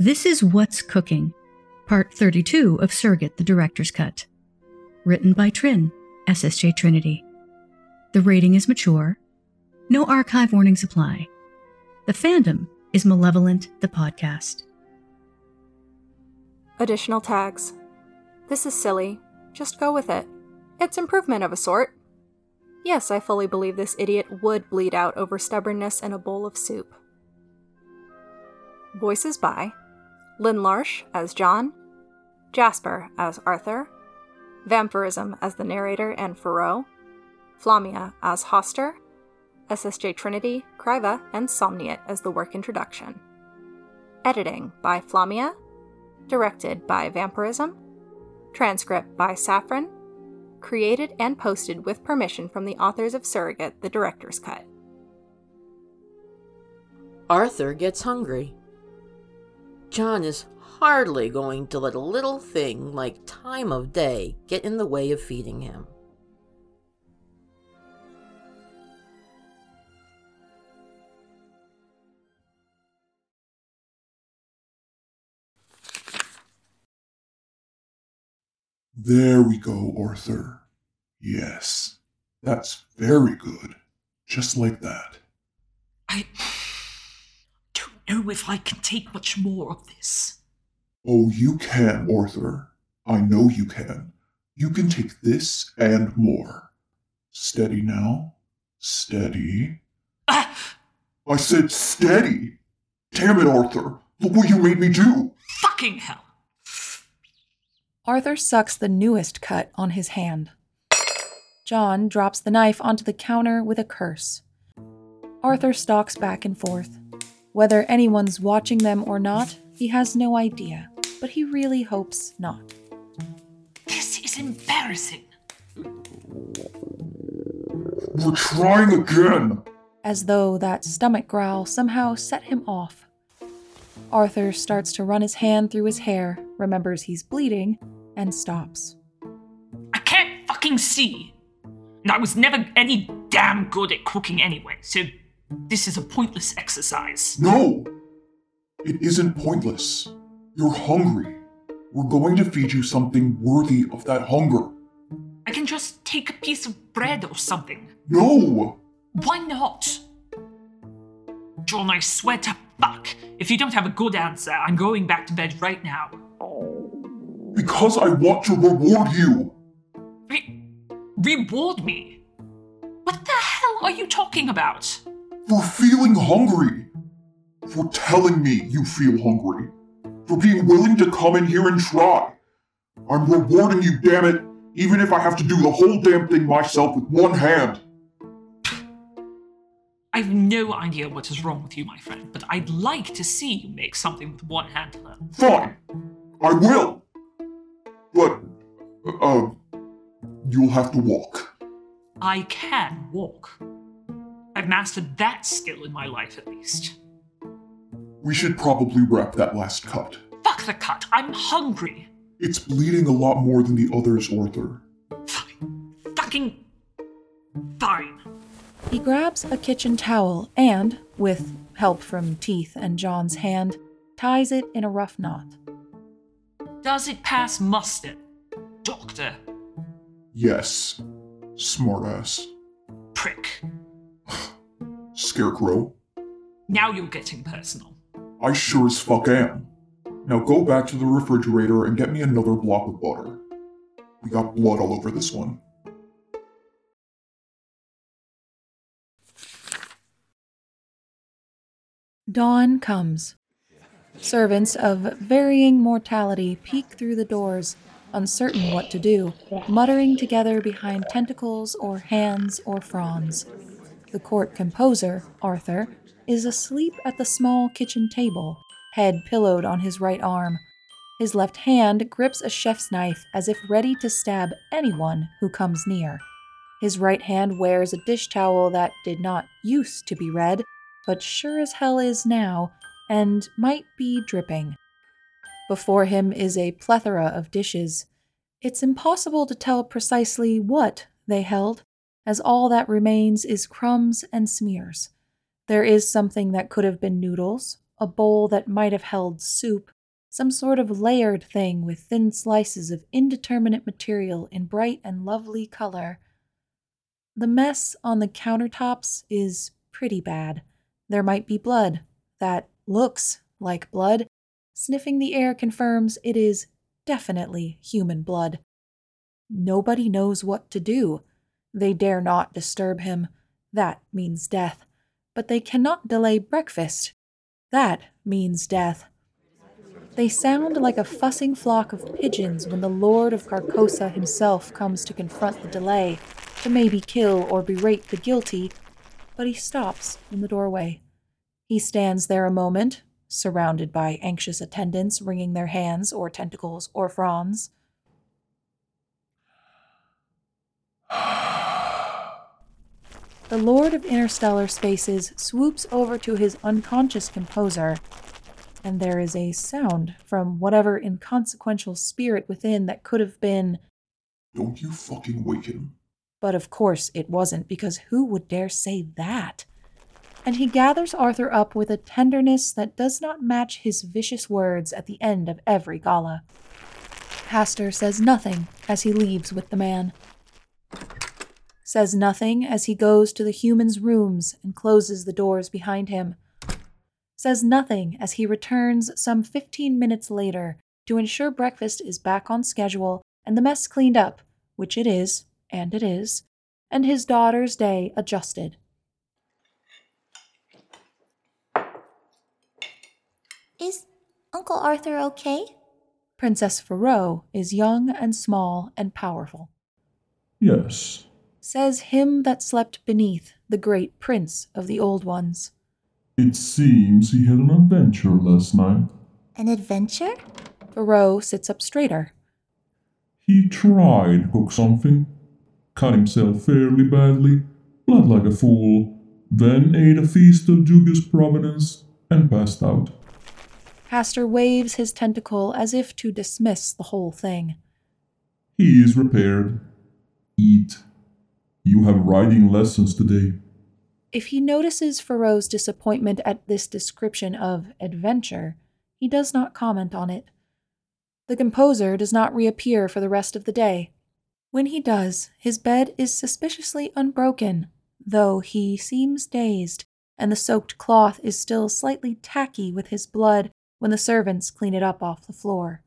This is What's Cooking, Part 32 of Surrogate, the Director's Cut. Written by Trin, SSJ Trinity. The rating is mature. No archive warnings apply. The fandom is Malevolent, the podcast. Additional tags. This is silly. Just go with it. It's improvement of a sort. Yes, I fully believe this idiot would bleed out over stubbornness in a bowl of soup. Voices by Lynn Larsh as John, Jasper as Arthur, Vampirism as the narrator and Furrow, Flamia as Hastur, SSJ Trinity, Kriva, and Somniate as the work introduction. Editing by Flamia, directed by Vampirism, transcript by Saffron, created and posted with permission from the authors of Surrogate, the director's cut. Arthur gets hungry. John is hardly going to let a little thing like time of day get in the way of feeding him. There we go, Arthur. Yes, that's very good. Just like that. I don't know if I can take much more of this. Oh, you can, Arthur. I know you can. You can take this and more. Steady now. Steady. Ah, I said steady. Damn it, Arthur. Look what you made me do. fucking hell. Arthur sucks the newest cut on his hand. John drops the knife onto the counter with a curse. Arthur stalks back and forth. Whether anyone's watching them or not, he has no idea, but he really hopes not. This is embarrassing. We're trying again. as though that stomach growl somehow set him off. Arthur starts to run his hand through his hair, remembers he's bleeding, and stops. I can't fucking see. And I was never any damn good at cooking anyway, so this is a pointless exercise. No! It isn't pointless. You're hungry. We're going to feed you something worthy of that hunger. I can just take a piece of bread or something. No! Why not? John, I swear to fuck, if you don't have a good answer, I'm going back to bed right now. Because I want to reward you. Re- reward me? What the hell are you talking about? For feeling hungry. For telling me you feel hungry. For being willing to come in here and try. I'm rewarding you, damn it, even if I have to do the whole damn thing myself with one hand. I have no idea what is wrong with you, my friend, but I'd like to see you make something with one hand. Fine. I will. But, uh, you'll have to walk. I can walk. I've mastered that skill in my life at least. We should probably wrap that last cut. Fuck the cut, I'm hungry. It's bleeding a lot more than the others, Arthur. Fine. Fucking. Fine. He grabs a kitchen towel and, with help from Teeth and John's hand, ties it in a rough knot. Does it pass muster, Doctor? Yes. Smartass. Prick. Scarecrow. Now you're getting personal. I sure as fuck am. Now go back to the refrigerator and get me another block of butter. We got blood all over this one. Dawn comes. Servants of varying mortality peek through the doors, uncertain what to do, muttering together behind tentacles or hands or fronds. The court composer, Arthur, is asleep at the small kitchen table, head pillowed on his right arm. His left hand grips a chef's knife as if ready to stab anyone who comes near. His right hand wears a dish towel that did not used to be red, but sure as hell is now, and might be dripping. Before him is a plethora of dishes. It's impossible to tell precisely what they held, as all that remains is crumbs and smears. There is something that could have been noodles, a bowl that might have held soup, some sort of layered thing with thin slices of indeterminate material in bright and lovely color. The mess on the countertops is pretty bad. There might be blood. That looks like blood. Sniffing the air confirms it is definitely human blood. Nobody knows what to do. They dare not disturb him. That means death. But they cannot delay breakfast. That means death. They sound like a fussing flock of pigeons when the Lord of Carcosa himself comes to confront the delay, to maybe kill or berate the guilty, but he stops in the doorway. He stands there a moment, surrounded by anxious attendants wringing their hands or tentacles or fronds. The Lord of Interstellar Spaces swoops over to his unconscious composer, and there is a sound from whatever inconsequential spirit within that could have been. Don't you fucking wake him. But of course it wasn't, because who would dare say that? And he gathers Arthur up with a tenderness that does not match his vicious words at the end of every gala. Hastur says nothing as he leaves with the man says nothing as he goes to the human's rooms and closes the doors behind him, says nothing as he returns some 15 minutes later to ensure breakfast is back on schedule and the mess cleaned up, which it is, and it is, and his daughter's day adjusted. Is Uncle Arthur okay? Princess Faroe is young and small and powerful. Yes, says him that slept beneath the great prince of the old ones. It seems he had an adventure last night. An adventure? Faroe sits up straighter. He tried hook something, cut himself fairly badly, bled like a fool, then ate a feast of dubious provenance and passed out. Hastur waves his tentacle as if to dismiss the whole thing. He is repaired. Eat. You have riding lessons today. If he notices Faroe's disappointment at this description of adventure, he does not comment on it. The composer does not reappear for the rest of the day. When he does, his bed is suspiciously unbroken, though he seems dazed, and the soaked cloth is still slightly tacky with his blood when the servants clean it up off the floor.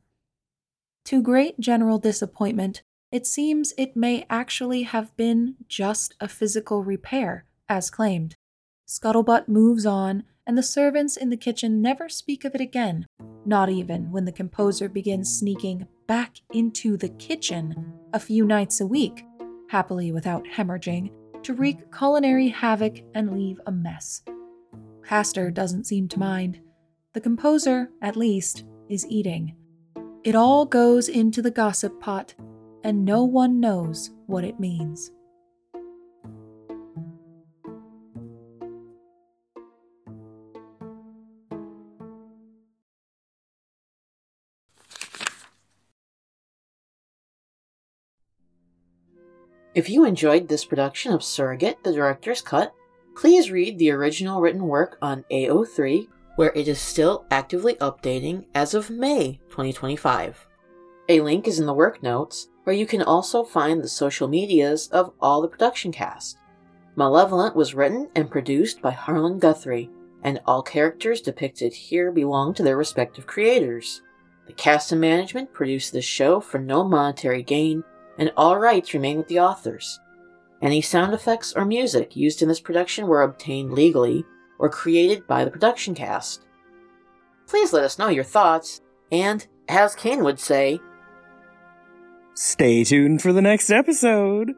To great general disappointment, it seems it may actually have been just a physical repair, as claimed. Scuttlebutt moves on, and the servants in the kitchen never speak of it again, not even when the composer begins sneaking back into the kitchen a few nights a week, happily without hemorrhaging, to wreak culinary havoc and leave a mess. Hastur doesn't seem to mind. The composer, at least, is eating. It all goes into the gossip pot, and no one knows what it means. If you enjoyed this production of Surrogate, the Director's Cut, please read the original written work on AO3, where it is still actively updating as of May 2025. A link is in the work notes, where you can also find the social medias of all the production cast. Malevolent was written and produced by Harlan Guthrie, and all characters depicted here belong to their respective creators. The cast and management produced this show for no monetary gain, and all rights remain with the authors. Any sound effects or music used in this production were obtained legally or created by the production cast. Please let us know your thoughts, and, as Kayne would say, Stay tuned for the next episode.